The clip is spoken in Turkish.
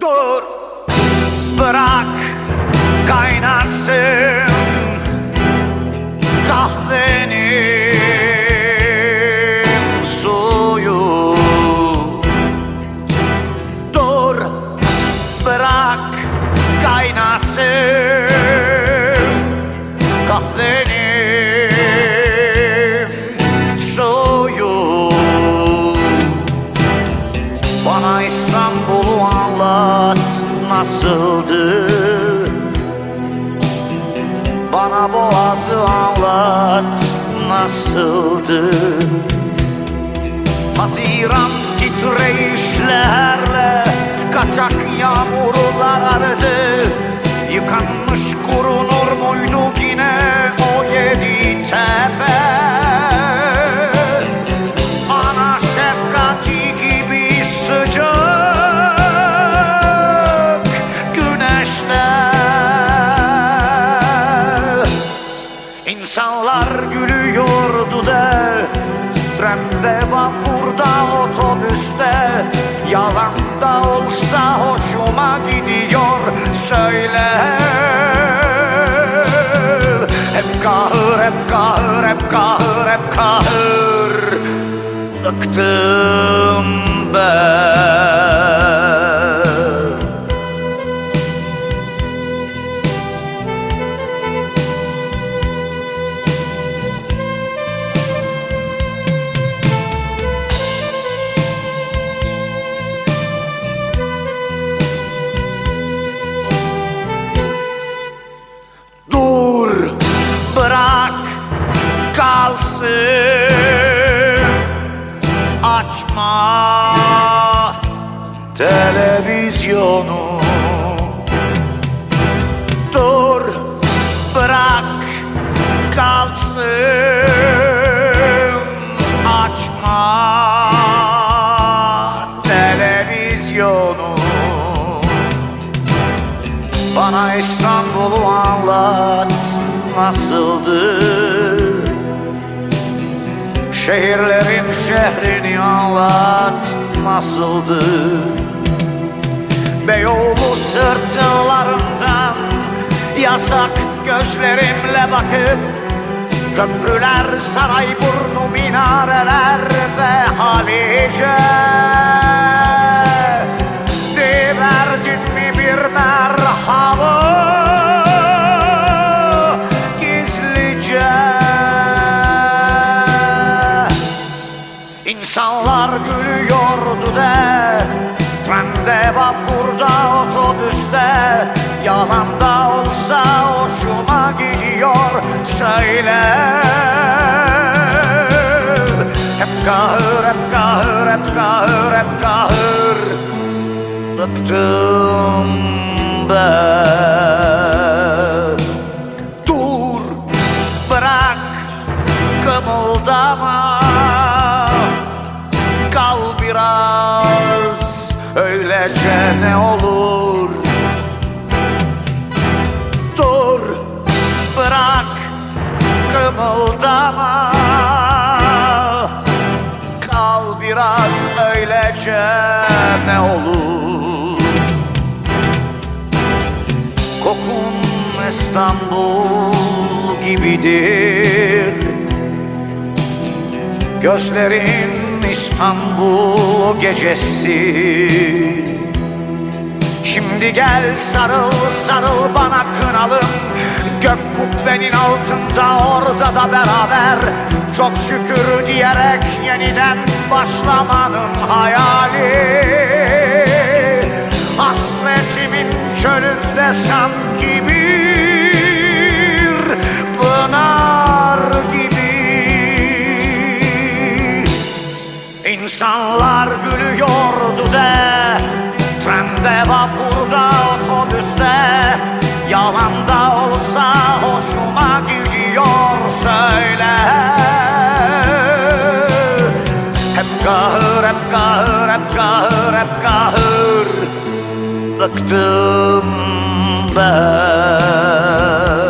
Dur. Bırak kaynasın nasıldı? Bana Boğaz'ı anlat nasıldı? Haziran titreyişlerle Kaçak yağmurlar aradı. Yıkanmış kurunur muydu yine Trende, vapurda, otobüste Yalan da olsa hoşuma gidiyor. Söyle. Hep kahır, hep kahır, hep kahır, hep kahır. Bıktım ben televizyonu Dur bırak kalsın Açma televizyonu. Bana İstanbul'u anlat nasıldı Şehirlerin şehrini anlat nasıldı Beyoğlu sırtlarından yasak gözlerimle bakıp Köprüler, Sarayburnu, minareler ve Halice Diverdin mi bir merhaba? Gizlice İnsanlar gülüyordu de Trende, vapurda, otobüste. Yalan da olsa hoşuma gidiyor. Söyle. Hep kahır, hep kahır, hep kahır, hep kahır. Bıktım ben. Dur bırak kımıldama biraz öylece ne olur? Kokun İstanbul gibidir. Gözlerin İstanbul gecesi. Şimdi gel sarıl sarıl bana kınalım. Gök kubbenin altında orada da beraber Çok şükür diyerek yeniden başlamanın hayali. Hasretimin çölünde sanki bir pınar gibi. İnsanlar apkahır, apkahır, apkahır Bıktım ben